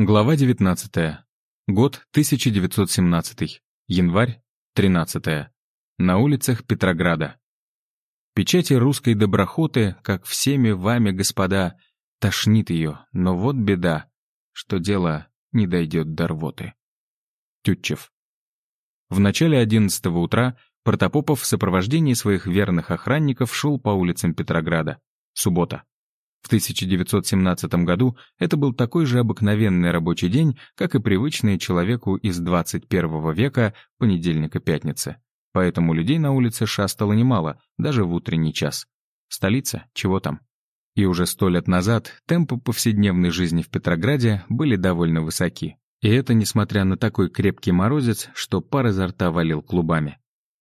Глава 19. Год 1917. Январь 13. На улицах Петрограда. Печати русской доброхоты, как всеми вами, господа, тошнит ее, но вот беда, что дело не дойдет до рвоты. Тютчев. В начале 11 утра Протопопов в сопровождении своих верных охранников шел по улицам Петрограда. Суббота. В 1917 году это был такой же обыкновенный рабочий день, как и привычный человеку из 21 века понедельник и пятница. Поэтому людей на улице шастало немало, даже в утренний час. Столица, чего там? И уже сто лет назад темпы повседневной жизни в Петрограде были довольно высоки. И это несмотря на такой крепкий морозец, что пар изо рта валил клубами.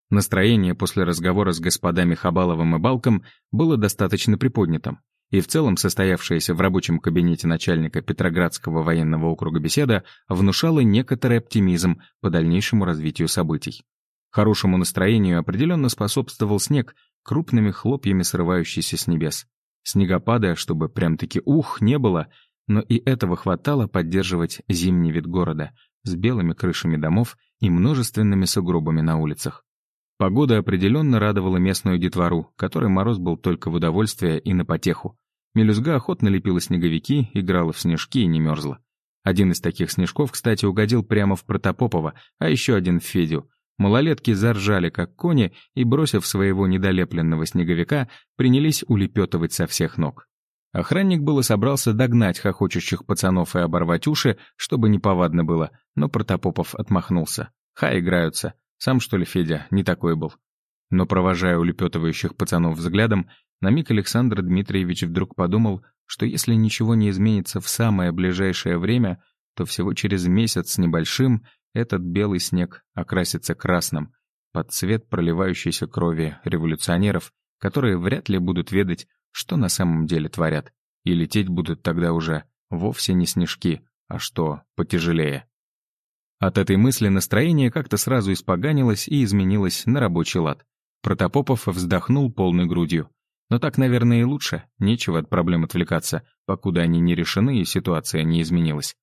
Настроение после разговора с господами Хабаловым и Балком было достаточно приподнятым и в целом состоявшаяся в рабочем кабинете начальника Петроградского военного округа беседа внушала некоторый оптимизм по дальнейшему развитию событий. Хорошему настроению определенно способствовал снег, крупными хлопьями срывающийся с небес. Снегопада, чтобы прям-таки ух, не было, но и этого хватало поддерживать зимний вид города с белыми крышами домов и множественными сугробами на улицах. Погода определенно радовала местную детвору, которой мороз был только в удовольствие и на потеху. Мелюзга охотно лепила снеговики, играла в снежки и не мерзла. Один из таких снежков, кстати, угодил прямо в Протопопова, а еще один в Федю. Малолетки заржали, как кони, и, бросив своего недолепленного снеговика, принялись улепетывать со всех ног. Охранник было собрался догнать хохочущих пацанов и оборвать уши, чтобы неповадно было, но Протопопов отмахнулся. Ха, играются. Сам, что ли, Федя, не такой был. Но, провожая улепетывающих пацанов взглядом, на миг Александр Дмитриевич вдруг подумал, что если ничего не изменится в самое ближайшее время, то всего через месяц с небольшим этот белый снег окрасится красным, под цвет проливающейся крови революционеров, которые вряд ли будут ведать, что на самом деле творят, и лететь будут тогда уже вовсе не снежки, а что потяжелее. От этой мысли настроение как-то сразу испоганилось и изменилось на рабочий лад. Протопопов вздохнул полной грудью. Но так, наверное, и лучше. Нечего от проблем отвлекаться, покуда они не решены и ситуация не изменилась.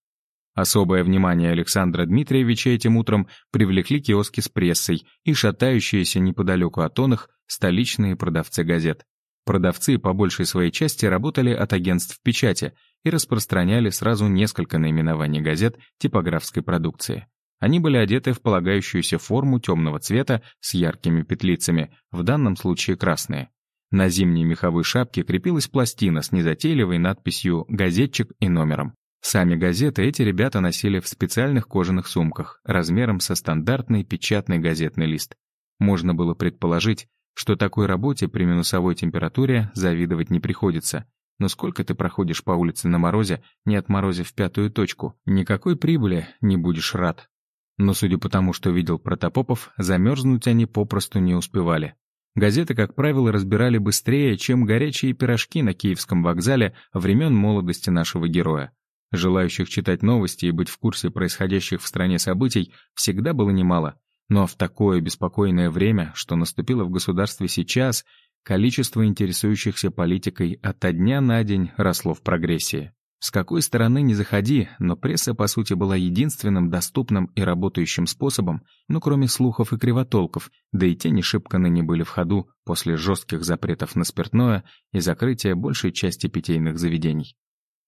Особое внимание Александра Дмитриевича этим утром привлекли киоски с прессой и шатающиеся неподалеку от оных столичные продавцы газет. Продавцы по большей своей части работали от агентств печати и распространяли сразу несколько наименований газет типографской продукции. Они были одеты в полагающуюся форму темного цвета с яркими петлицами, в данном случае красные. На зимней меховой шапке крепилась пластина с незатейливой надписью «Газетчик» и номером. Сами газеты эти ребята носили в специальных кожаных сумках, размером со стандартный печатный газетный лист. Можно было предположить, что такой работе при минусовой температуре завидовать не приходится, но сколько ты проходишь по улице на морозе, не отморозив пятую точку, никакой прибыли не будешь рад. Но судя по тому, что видел Протопопов, замерзнуть они попросту не успевали. Газеты, как правило, разбирали быстрее, чем горячие пирожки на Киевском вокзале времен молодости нашего героя. Желающих читать новости и быть в курсе происходящих в стране событий всегда было немало. Но в такое беспокойное время, что наступило в государстве сейчас, Количество интересующихся политикой от дня на день росло в прогрессии. С какой стороны не заходи, но пресса, по сути, была единственным доступным и работающим способом, ну, кроме слухов и кривотолков, да и те не шибко ныне были в ходу после жестких запретов на спиртное и закрытия большей части питейных заведений.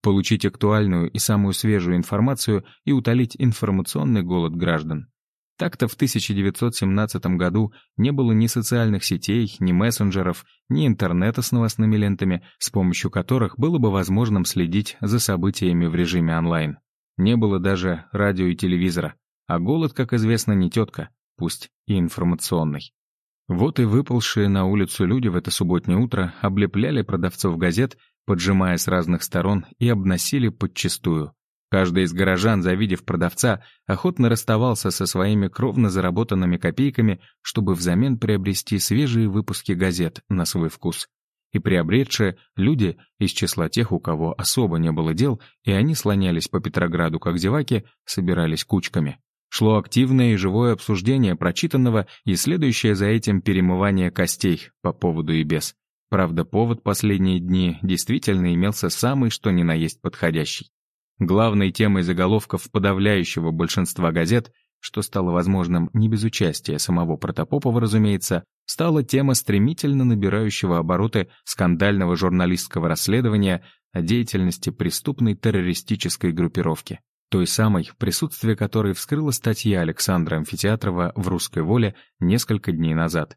Получить актуальную и самую свежую информацию и утолить информационный голод граждан. Так-то в 1917 году не было ни социальных сетей, ни мессенджеров, ни интернета с новостными лентами, с помощью которых было бы возможным следить за событиями в режиме онлайн. Не было даже радио и телевизора. А голод, как известно, не тетка, пусть и информационный. Вот и выползшие на улицу люди в это субботнее утро облепляли продавцов газет, поджимая с разных сторон и обносили подчистую. Каждый из горожан, завидев продавца, охотно расставался со своими кровно заработанными копейками, чтобы взамен приобрести свежие выпуски газет на свой вкус. И приобретшие люди из числа тех, у кого особо не было дел, и они слонялись по Петрограду как зеваки, собирались кучками. Шло активное и живое обсуждение прочитанного и следующее за этим перемывание костей по поводу и без. Правда, повод последние дни действительно имелся самый что ни на есть подходящий. Главной темой заголовков подавляющего большинства газет, что стало возможным не без участия самого Протопопова, разумеется, стала тема стремительно набирающего обороты скандального журналистского расследования о деятельности преступной террористической группировки. Той самой, присутствие которой вскрыла статья Александра Амфитеатрова в «Русской воле» несколько дней назад.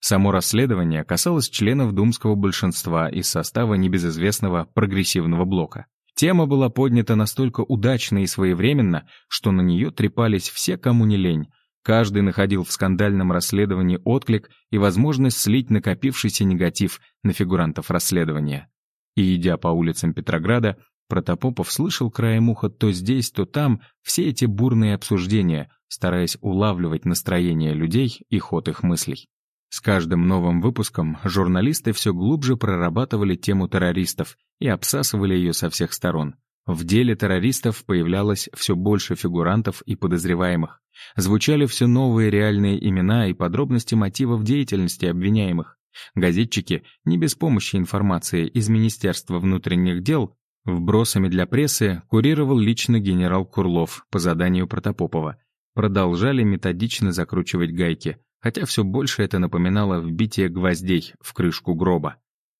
Само расследование касалось членов думского большинства из состава небезызвестного прогрессивного блока. Тема была поднята настолько удачно и своевременно, что на нее трепались все, кому не лень. Каждый находил в скандальном расследовании отклик и возможность слить накопившийся негатив на фигурантов расследования. И идя по улицам Петрограда, Протопопов слышал краем уха то здесь, то там все эти бурные обсуждения, стараясь улавливать настроение людей и ход их мыслей. С каждым новым выпуском журналисты все глубже прорабатывали тему террористов и обсасывали ее со всех сторон. В деле террористов появлялось все больше фигурантов и подозреваемых. Звучали все новые реальные имена и подробности мотивов деятельности обвиняемых. Газетчики, не без помощи информации из Министерства внутренних дел, вбросами для прессы курировал лично генерал Курлов по заданию Протопопова. Продолжали методично закручивать гайки – хотя все больше это напоминало вбитие гвоздей в крышку гроба.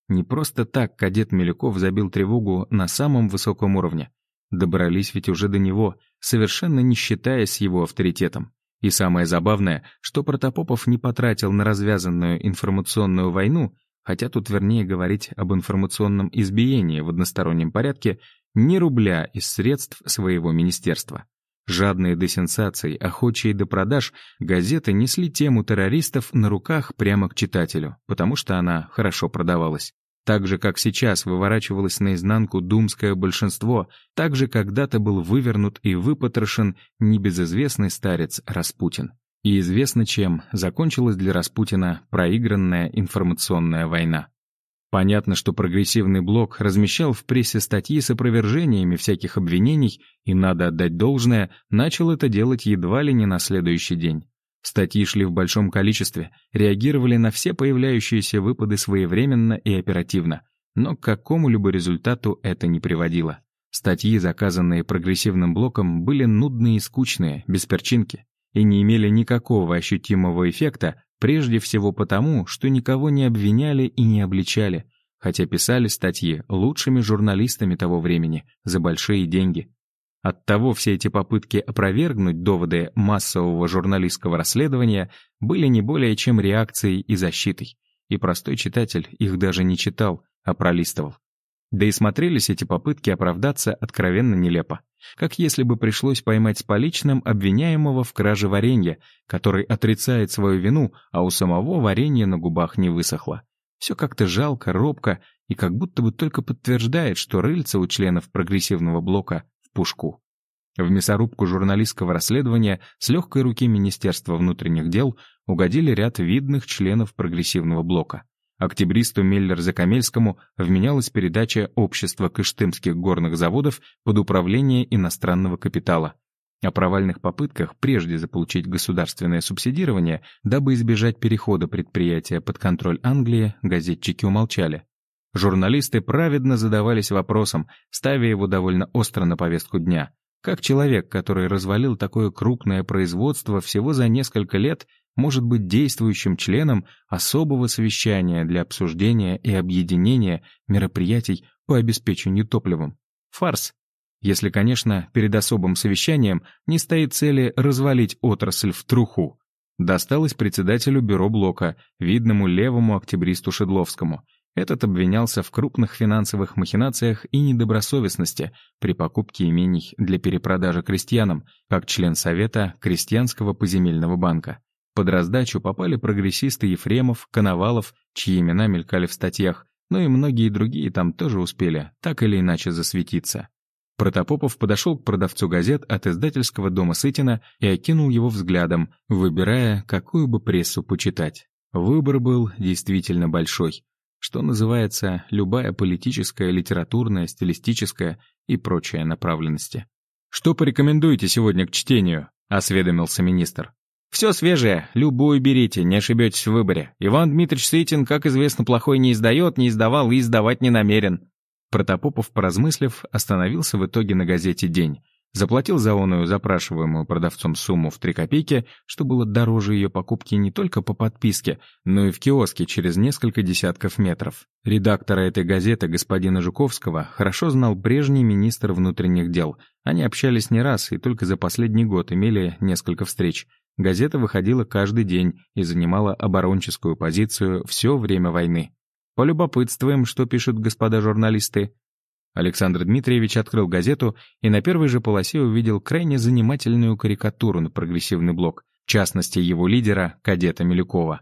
Не просто так кадет Милюков забил тревогу на самом высоком уровне. Добрались ведь уже до него, совершенно не считаясь его авторитетом. И самое забавное, что Протопопов не потратил на развязанную информационную войну, хотя тут вернее говорить об информационном избиении в одностороннем порядке, ни рубля из средств своего министерства. Жадные до сенсаций, охочие до продаж, газеты несли тему террористов на руках прямо к читателю, потому что она хорошо продавалась. Так же, как сейчас выворачивалось наизнанку думское большинство, так же когда-то был вывернут и выпотрошен небезызвестный старец Распутин. И известно чем закончилась для Распутина проигранная информационная война. Понятно, что прогрессивный блок размещал в прессе статьи с опровержениями всяких обвинений, и, надо отдать должное, начал это делать едва ли не на следующий день. Статьи шли в большом количестве, реагировали на все появляющиеся выпады своевременно и оперативно, но к какому-либо результату это не приводило. Статьи, заказанные прогрессивным блоком, были нудные и скучные, без перчинки, и не имели никакого ощутимого эффекта, Прежде всего потому, что никого не обвиняли и не обличали, хотя писали статьи лучшими журналистами того времени за большие деньги. Оттого все эти попытки опровергнуть доводы массового журналистского расследования были не более чем реакцией и защитой, и простой читатель их даже не читал, а пролистывал. Да и смотрелись эти попытки оправдаться откровенно нелепо. Как если бы пришлось поймать с поличным обвиняемого в краже варенья, который отрицает свою вину, а у самого варенье на губах не высохло. Все как-то жалко, робко и как будто бы только подтверждает, что рыльца у членов прогрессивного блока в пушку. В мясорубку журналистского расследования с легкой руки Министерства внутренних дел угодили ряд видных членов прогрессивного блока. Октябристу Миллер-Закамельскому вменялась передача общества Кыштымских горных заводов под управление иностранного капитала. О провальных попытках прежде заполучить государственное субсидирование, дабы избежать перехода предприятия под контроль Англии, газетчики умолчали. Журналисты праведно задавались вопросом, ставя его довольно остро на повестку дня. Как человек, который развалил такое крупное производство всего за несколько лет, может быть действующим членом особого совещания для обсуждения и объединения мероприятий по обеспечению топливом. Фарс. Если, конечно, перед особым совещанием не стоит цели развалить отрасль в труху. Досталось председателю бюро блока, видному левому октябристу Шедловскому. Этот обвинялся в крупных финансовых махинациях и недобросовестности при покупке имений для перепродажи крестьянам, как член Совета Крестьянского поземельного банка. Под раздачу попали прогрессисты Ефремов, Коновалов, чьи имена мелькали в статьях, но и многие другие там тоже успели, так или иначе засветиться. Протопопов подошел к продавцу газет от издательского дома Сытина и окинул его взглядом, выбирая, какую бы прессу почитать. Выбор был действительно большой. Что называется, любая политическая, литературная, стилистическая и прочая направленности. «Что порекомендуете сегодня к чтению?» — осведомился министр. Все свежее, любую берите, не ошибетесь в выборе. Иван Дмитриевич Сытин, как известно, плохой не издает, не издавал и издавать не намерен. Протопопов, поразмыслив, остановился в итоге на газете «День». Заплатил за оную запрашиваемую продавцом сумму в 3 копейки, что было дороже ее покупки не только по подписке, но и в киоске через несколько десятков метров. Редактора этой газеты, господина Жуковского, хорошо знал прежний министр внутренних дел. Они общались не раз и только за последний год имели несколько встреч. Газета выходила каждый день и занимала оборонческую позицию все время войны. Полюбопытствуем, что пишут господа журналисты. Александр Дмитриевич открыл газету и на первой же полосе увидел крайне занимательную карикатуру на прогрессивный блок, в частности его лидера, кадета Милюкова.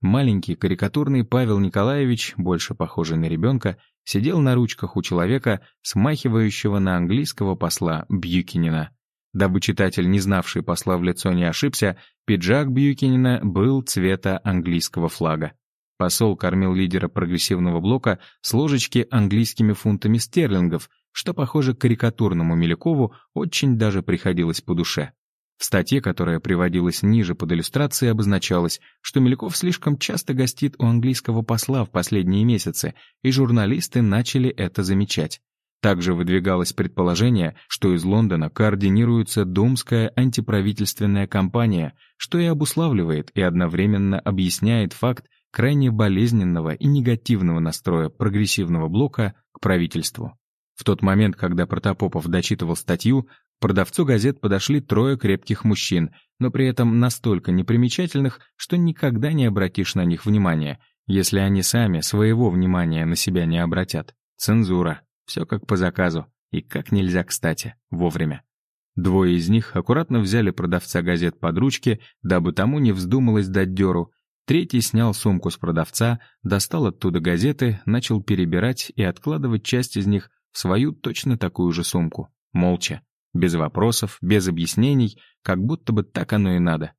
Маленький карикатурный Павел Николаевич, больше похожий на ребенка, сидел на ручках у человека, смахивающего на английского посла Бьюкинина. Дабы читатель, не знавший посла в лицо, не ошибся, пиджак Бьюкинина был цвета английского флага. Посол кормил лидера прогрессивного блока с ложечки английскими фунтами стерлингов, что, похоже, карикатурному Милюкову очень даже приходилось по душе. В статье, которая приводилась ниже под иллюстрацией, обозначалось, что Милюков слишком часто гостит у английского посла в последние месяцы, и журналисты начали это замечать. Также выдвигалось предположение, что из Лондона координируется думская антиправительственная кампания, что и обуславливает и одновременно объясняет факт крайне болезненного и негативного настроя прогрессивного блока к правительству. В тот момент, когда Протопопов дочитывал статью, к продавцу газет подошли трое крепких мужчин, но при этом настолько непримечательных, что никогда не обратишь на них внимания, если они сами своего внимания на себя не обратят. Цензура. Все как по заказу. И как нельзя кстати, вовремя. Двое из них аккуратно взяли продавца газет под ручки, дабы тому не вздумалось дать дёру, Третий снял сумку с продавца, достал оттуда газеты, начал перебирать и откладывать часть из них в свою точно такую же сумку. Молча, без вопросов, без объяснений, как будто бы так оно и надо.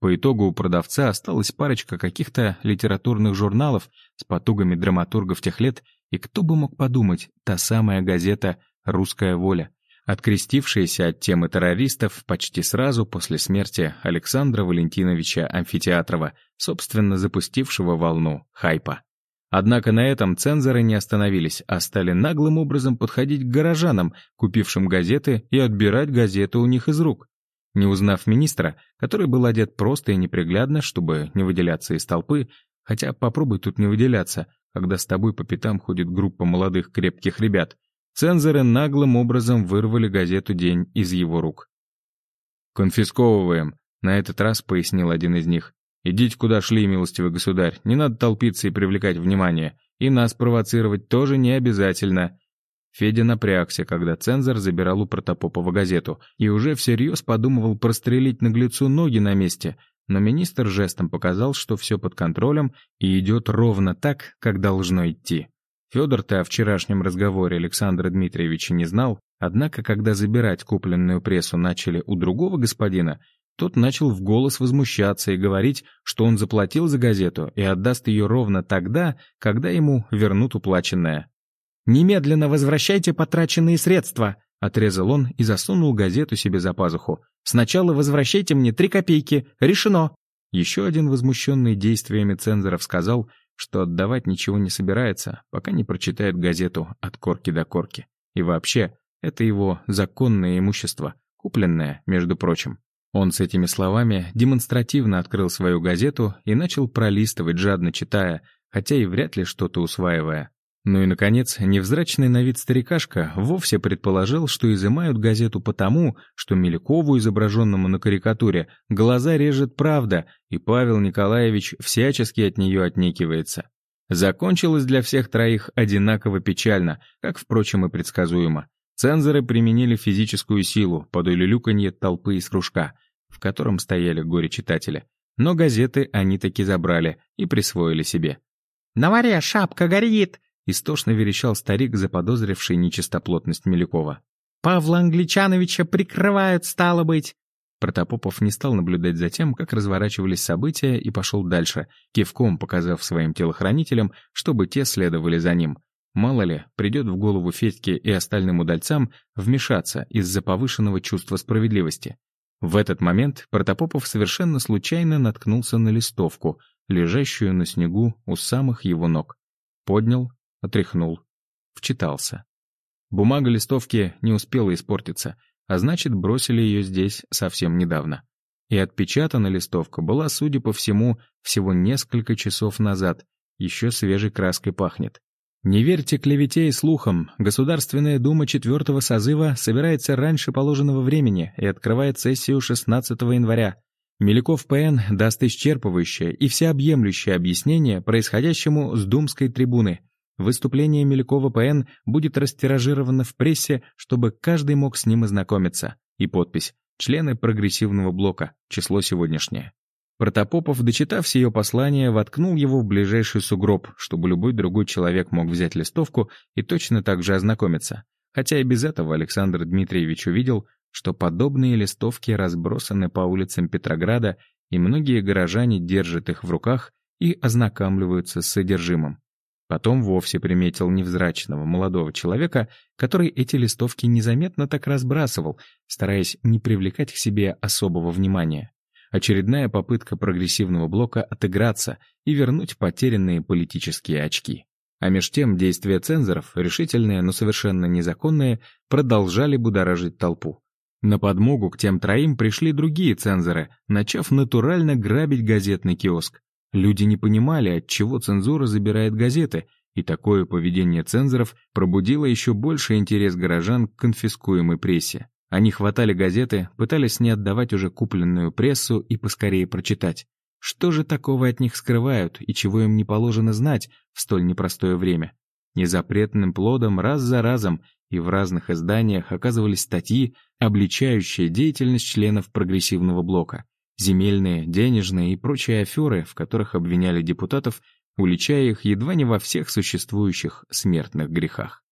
По итогу у продавца осталась парочка каких-то литературных журналов с потугами драматургов тех лет, и кто бы мог подумать, та самая газета «Русская воля», открестившаяся от темы террористов почти сразу после смерти Александра Валентиновича Амфитеатрова, собственно запустившего волну хайпа. Однако на этом цензоры не остановились, а стали наглым образом подходить к горожанам, купившим газеты, и отбирать газеты у них из рук. Не узнав министра, который был одет просто и неприглядно, чтобы не выделяться из толпы, хотя попробуй тут не выделяться, когда с тобой по пятам ходит группа молодых крепких ребят, Цензоры наглым образом вырвали газету «День» из его рук. «Конфисковываем», — на этот раз пояснил один из них. «Идите, куда шли, милостивый государь, не надо толпиться и привлекать внимание, и нас провоцировать тоже не обязательно». Федя напрягся, когда цензор забирал у Протопопова газету, и уже всерьез подумывал прострелить наглецу ноги на месте, но министр жестом показал, что все под контролем и идет ровно так, как должно идти. Федор-то о вчерашнем разговоре Александра Дмитриевича не знал, однако, когда забирать купленную прессу начали у другого господина, тот начал в голос возмущаться и говорить, что он заплатил за газету и отдаст ее ровно тогда, когда ему вернут уплаченное. «Немедленно возвращайте потраченные средства!» — отрезал он и засунул газету себе за пазуху. «Сначала возвращайте мне три копейки. Решено!» Еще один возмущенный действиями цензоров сказал, что отдавать ничего не собирается, пока не прочитает газету от корки до корки. И вообще, это его законное имущество, купленное, между прочим. Он с этими словами демонстративно открыл свою газету и начал пролистывать, жадно читая, хотя и вряд ли что-то усваивая. Ну и, наконец, невзрачный на вид старикашка вовсе предположил, что изымают газету потому, что Меликову, изображенному на карикатуре, глаза режет правда, и Павел Николаевич всячески от нее отнекивается. Закончилось для всех троих одинаково печально, как, впрочем, и предсказуемо. Цензоры применили физическую силу под улюлюканье толпы из кружка, в котором стояли горе-читатели. Но газеты они таки забрали и присвоили себе. «На варе шапка горит!» Истошно верещал старик, заподозривший нечистоплотность Милюкова. «Павла Англичановича прикрывают, стало быть!» Протопопов не стал наблюдать за тем, как разворачивались события, и пошел дальше, кивком показав своим телохранителям, чтобы те следовали за ним. Мало ли, придет в голову Федьке и остальным удальцам вмешаться из-за повышенного чувства справедливости. В этот момент Протопопов совершенно случайно наткнулся на листовку, лежащую на снегу у самых его ног. Поднял, отряхнул. вчитался. Бумага листовки не успела испортиться, а значит, бросили ее здесь совсем недавно. И отпечатана листовка была, судя по всему, всего несколько часов назад, еще свежей краской пахнет. Не верьте клевете и слухам. Государственная дума четвертого созыва собирается раньше положенного времени и открывает сессию 16 января. Меляков ПН даст исчерпывающее и всеобъемлющее объяснение происходящему с думской трибуны. Выступление Мелякова ПН будет растиражировано в прессе, чтобы каждый мог с ним ознакомиться. И подпись «Члены прогрессивного блока», число сегодняшнее. Протопопов, дочитав ее послание, воткнул его в ближайший сугроб, чтобы любой другой человек мог взять листовку и точно так же ознакомиться. Хотя и без этого Александр Дмитриевич увидел, что подобные листовки разбросаны по улицам Петрограда, и многие горожане держат их в руках и ознакомливаются с содержимым. Потом вовсе приметил невзрачного молодого человека, который эти листовки незаметно так разбрасывал, стараясь не привлекать к себе особого внимания. Очередная попытка прогрессивного блока отыграться и вернуть потерянные политические очки. А меж тем действия цензоров, решительные, но совершенно незаконные, продолжали будоражить толпу. На подмогу к тем троим пришли другие цензоры, начав натурально грабить газетный киоск. Люди не понимали, от чего цензура забирает газеты, и такое поведение цензоров пробудило еще больше интерес горожан к конфискуемой прессе. Они хватали газеты, пытались не отдавать уже купленную прессу и поскорее прочитать. Что же такого от них скрывают и чего им не положено знать в столь непростое время? Незапретным плодом раз за разом и в разных изданиях оказывались статьи, обличающие деятельность членов прогрессивного блока, земельные, денежные и прочие аферы, в которых обвиняли депутатов, уличая их едва не во всех существующих смертных грехах.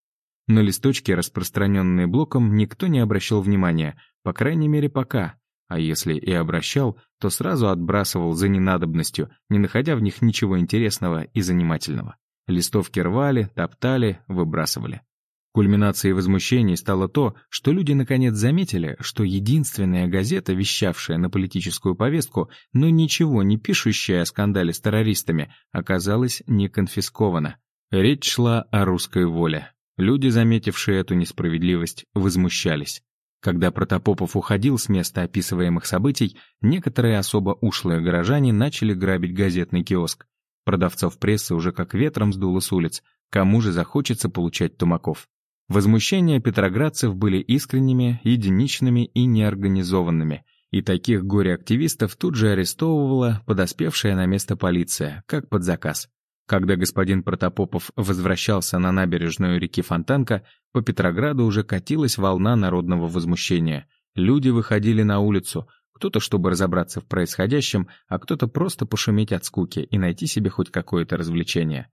На листочки, распространенные блоком, никто не обращал внимания, по крайней мере пока, а если и обращал, то сразу отбрасывал за ненадобностью, не находя в них ничего интересного и занимательного. Листовки рвали, топтали, выбрасывали. Кульминацией возмущений стало то, что люди наконец заметили, что единственная газета, вещавшая на политическую повестку, но ничего не пишущая о скандале с террористами, оказалась не конфискована. Речь шла о русской воле. Люди, заметившие эту несправедливость, возмущались. Когда Протопопов уходил с места описываемых событий, некоторые особо ушлые горожане начали грабить газетный киоск. Продавцов прессы уже как ветром сдуло с улиц. Кому же захочется получать тумаков? Возмущения петроградцев были искренними, единичными и неорганизованными. И таких горе-активистов тут же арестовывала подоспевшая на место полиция, как под заказ. Когда господин Протопопов возвращался на набережную реки Фонтанка, по Петрограду уже катилась волна народного возмущения. Люди выходили на улицу, кто-то, чтобы разобраться в происходящем, а кто-то просто пошуметь от скуки и найти себе хоть какое-то развлечение.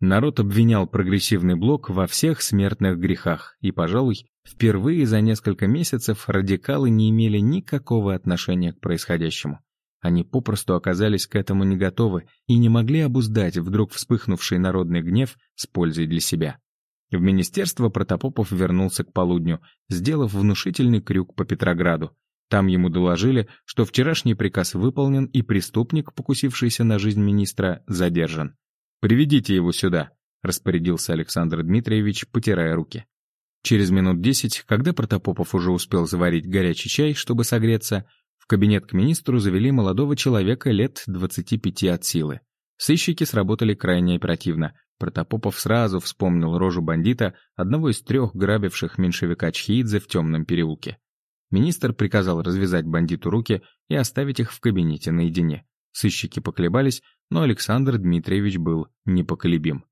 Народ обвинял прогрессивный блок во всех смертных грехах, и, пожалуй, впервые за несколько месяцев радикалы не имели никакого отношения к происходящему. Они попросту оказались к этому не готовы и не могли обуздать вдруг вспыхнувший народный гнев с пользой для себя. В министерство Протопопов вернулся к полудню, сделав внушительный крюк по Петрограду. Там ему доложили, что вчерашний приказ выполнен и преступник, покусившийся на жизнь министра, задержан. «Приведите его сюда», — распорядился Александр Дмитриевич, потирая руки. Через минут десять, когда Протопопов уже успел заварить горячий чай, чтобы согреться, кабинет к министру завели молодого человека лет 25 от силы. Сыщики сработали крайне оперативно. Протопопов сразу вспомнил рожу бандита, одного из трех грабивших меньшевика Чхиидзе в темном переулке. Министр приказал развязать бандиту руки и оставить их в кабинете наедине. Сыщики поколебались, но Александр Дмитриевич был непоколебим.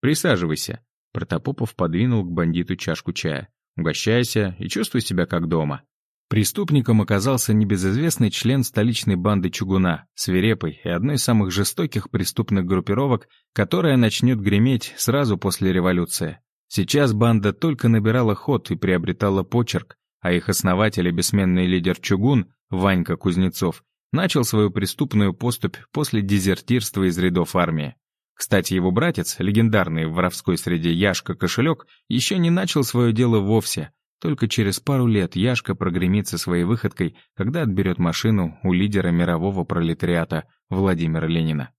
«Присаживайся», — Протопопов подвинул к бандиту чашку чая. «Угощайся и чувствуй себя как дома». Преступником оказался небезызвестный член столичной банды Чугуна, свирепый и одной из самых жестоких преступных группировок, которая начнет греметь сразу после революции. Сейчас банда только набирала ход и приобретала почерк, а их основатель и бессменный лидер Чугун, Ванька Кузнецов, начал свою преступную поступь после дезертирства из рядов армии. Кстати, его братец, легендарный в воровской среде Яшка Кошелек, еще не начал свое дело вовсе — только через пару лет Яшка прогремит со своей выходкой, когда отберет машину у лидера мирового пролетариата Владимира Ленина.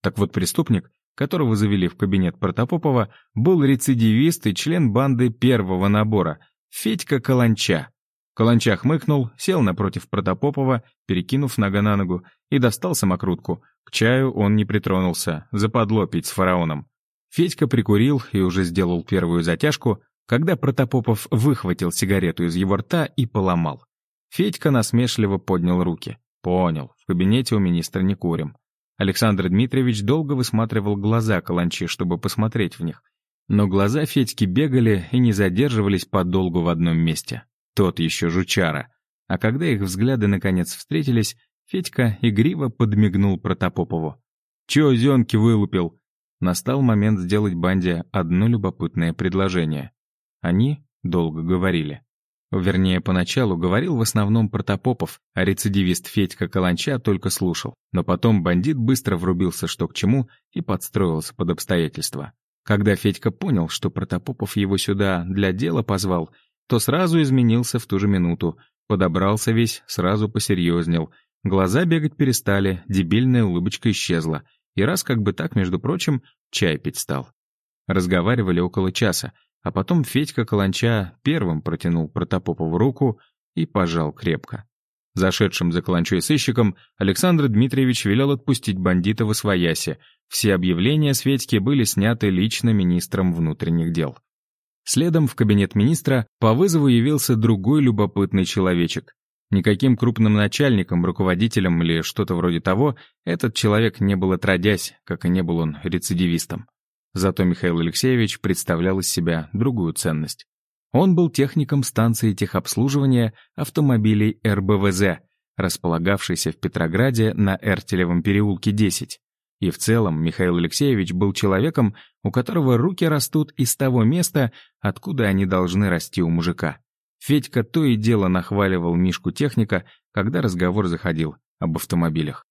Так вот, преступник которого завели в кабинет Протопопова, был рецидивист и член банды первого набора — Федька Каланча. Каланча хмыкнул, сел напротив Протопопова, перекинув нога на ногу, и достал самокрутку. К чаю он не притронулся, западло пить с фараоном. Федька прикурил и уже сделал первую затяжку, когда Протопопов выхватил сигарету из его рта и поломал. Федька насмешливо поднял руки. «Понял, в кабинете у министра не курим». Александр Дмитриевич долго высматривал глаза каланчи, чтобы посмотреть в них. Но глаза Федьки бегали и не задерживались подолгу в одном месте. Тот еще жучара. А когда их взгляды наконец встретились, Федька игриво подмигнул Протопопову. «Чё зёнки вылупил?» Настал момент сделать банде одно любопытное предложение. Они долго говорили. Вернее, поначалу говорил в основном Протопопов, а рецидивист Федька Каланча только слушал. Но потом бандит быстро врубился что к чему и подстроился под обстоятельства. Когда Федька понял, что Протопопов его сюда для дела позвал, то сразу изменился в ту же минуту, подобрался весь, сразу посерьезнел. Глаза бегать перестали, дебильная улыбочка исчезла. И раз как бы так, между прочим, чай пить стал. Разговаривали около часа, а потом Федька Каланча первым протянул Протопопову руку и пожал крепко. Зашедшим за каланчой сыщиком Александр Дмитриевич велел отпустить бандита в Освоясе. Все объявления с Федьки были сняты лично министром внутренних дел. Следом в кабинет министра по вызову явился другой любопытный человечек. Никаким крупным начальником, руководителем или что-то вроде того этот человек не был отродясь, как и не был он рецидивистом. Зато Михаил Алексеевич представлял из себя другую ценность. Он был техником станции техобслуживания автомобилей РБВЗ, располагавшейся в Петрограде на Эртелевом переулке 10. И в целом Михаил Алексеевич был человеком, у которого руки растут из того места, откуда они должны расти у мужика. Федька то и дело нахваливал Мишку техника, когда разговор заходил об автомобилях.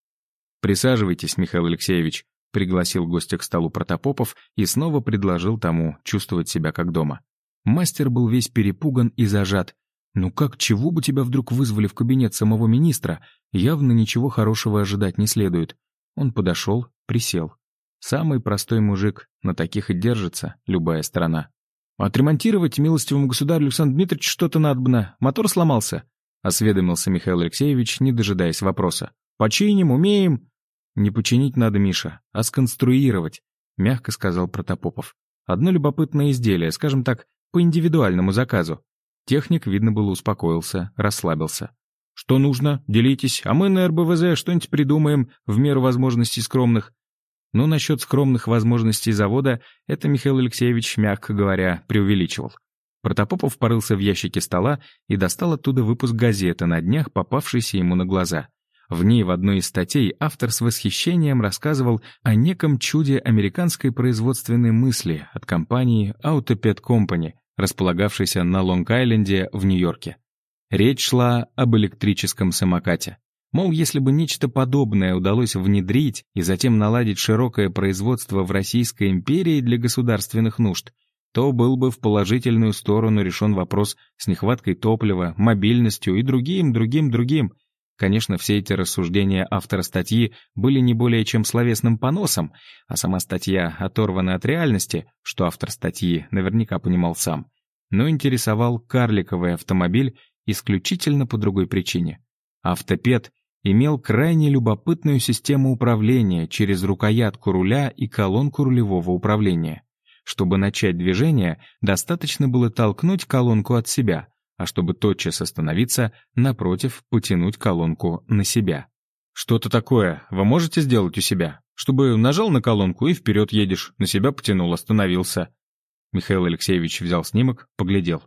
«Присаживайтесь, Михаил Алексеевич», Пригласил гостя к столу Протопопов и снова предложил тому чувствовать себя как дома. Мастер был весь перепуган и зажат. «Ну как, чего бы тебя вдруг вызвали в кабинет самого министра? Явно ничего хорошего ожидать не следует». Он подошел, присел. Самый простой мужик, на таких и держится любая страна. «Отремонтировать милостивому государю Александру Дмитриевичу что-то надобно. Мотор сломался», — осведомился Михаил Алексеевич, не дожидаясь вопроса. «Починим, умеем». «Не починить надо, Миша, а сконструировать», — мягко сказал Протопопов. «Одно любопытное изделие, скажем так, по индивидуальному заказу». Техник, видно было, успокоился, расслабился. «Что нужно? Делитесь, а мы на РБВЗ что-нибудь придумаем в меру возможностей скромных». Но насчет скромных возможностей завода это Михаил Алексеевич, мягко говоря, преувеличивал. Протопопов порылся в ящике стола и достал оттуда выпуск газеты на днях, попавшийся ему на глаза. В ней в одной из статей автор с восхищением рассказывал о неком чуде американской производственной мысли от компании Autopet Company, располагавшейся на Лонг-Айленде в Нью-Йорке. Речь шла об электрическом самокате. Мол, если бы нечто подобное удалось внедрить и затем наладить широкое производство в Российской империи для государственных нужд, то был бы в положительную сторону решен вопрос с нехваткой топлива, мобильностью и другим, другим, другим – Конечно, все эти рассуждения автора статьи были не более чем словесным поносом, а сама статья оторвана от реальности, что автор статьи наверняка понимал сам. Но интересовал карликовый автомобиль исключительно по другой причине. Автопед имел крайне любопытную систему управления через рукоятку руля и колонку рулевого управления. Чтобы начать движение, достаточно было толкнуть колонку от себя — а чтобы тотчас остановиться, напротив, потянуть колонку на себя. «Что-то такое вы можете сделать у себя? Чтобы нажал на колонку и вперед едешь, на себя потянул, остановился». Михаил Алексеевич взял снимок, поглядел.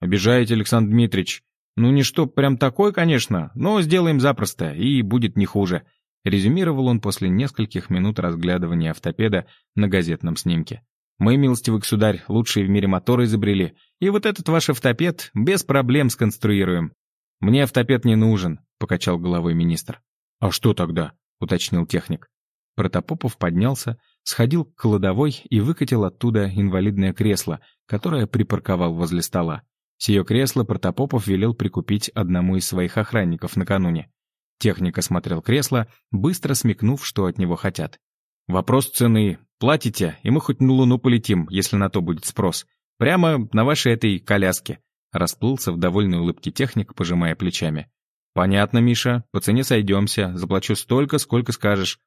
«Обижаете, Александр Дмитриевич. Ну, не что прям такой, конечно, но сделаем запросто, и будет не хуже», резюмировал он после нескольких минут разглядывания автопеда на газетном снимке. Мы, милостивый государь, лучшие в мире моторы изобрели, и вот этот ваш автопед без проблем сконструируем. Мне автопед не нужен, покачал головой министр. А что тогда? уточнил техник. Протопопов поднялся, сходил к кладовой и выкатил оттуда инвалидное кресло, которое припарковал возле стола. Сие кресло Протопопов велел прикупить одному из своих охранников накануне. Техник осмотрел кресло, быстро смекнув, что от него хотят. «Вопрос цены. Платите, и мы хоть на Луну полетим, если на то будет спрос. Прямо на вашей этой коляске». Расплылся в довольной улыбке техник, пожимая плечами. «Понятно, Миша. По цене сойдемся. Заплачу столько, сколько скажешь.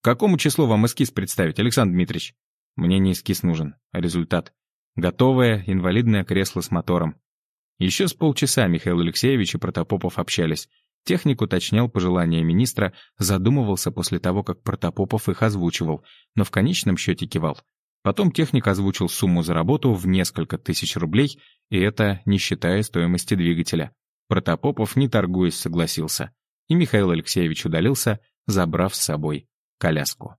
К какому числу вам эскиз представить, Александр Дмитриевич?» «Мне не эскиз нужен, а результат. Готовое инвалидное кресло с мотором». Еще с полчаса Михаил Алексеевич и Протопопов общались. Техник уточнял пожелания министра, задумывался после того, как Протопопов их озвучивал, но в конечном счете кивал. Потом техник озвучил сумму за работу в несколько тысяч рублей, и это не считая стоимости двигателя. Протопопов, не торгуясь, согласился. И Михаил Алексеевич удалился, забрав с собой коляску.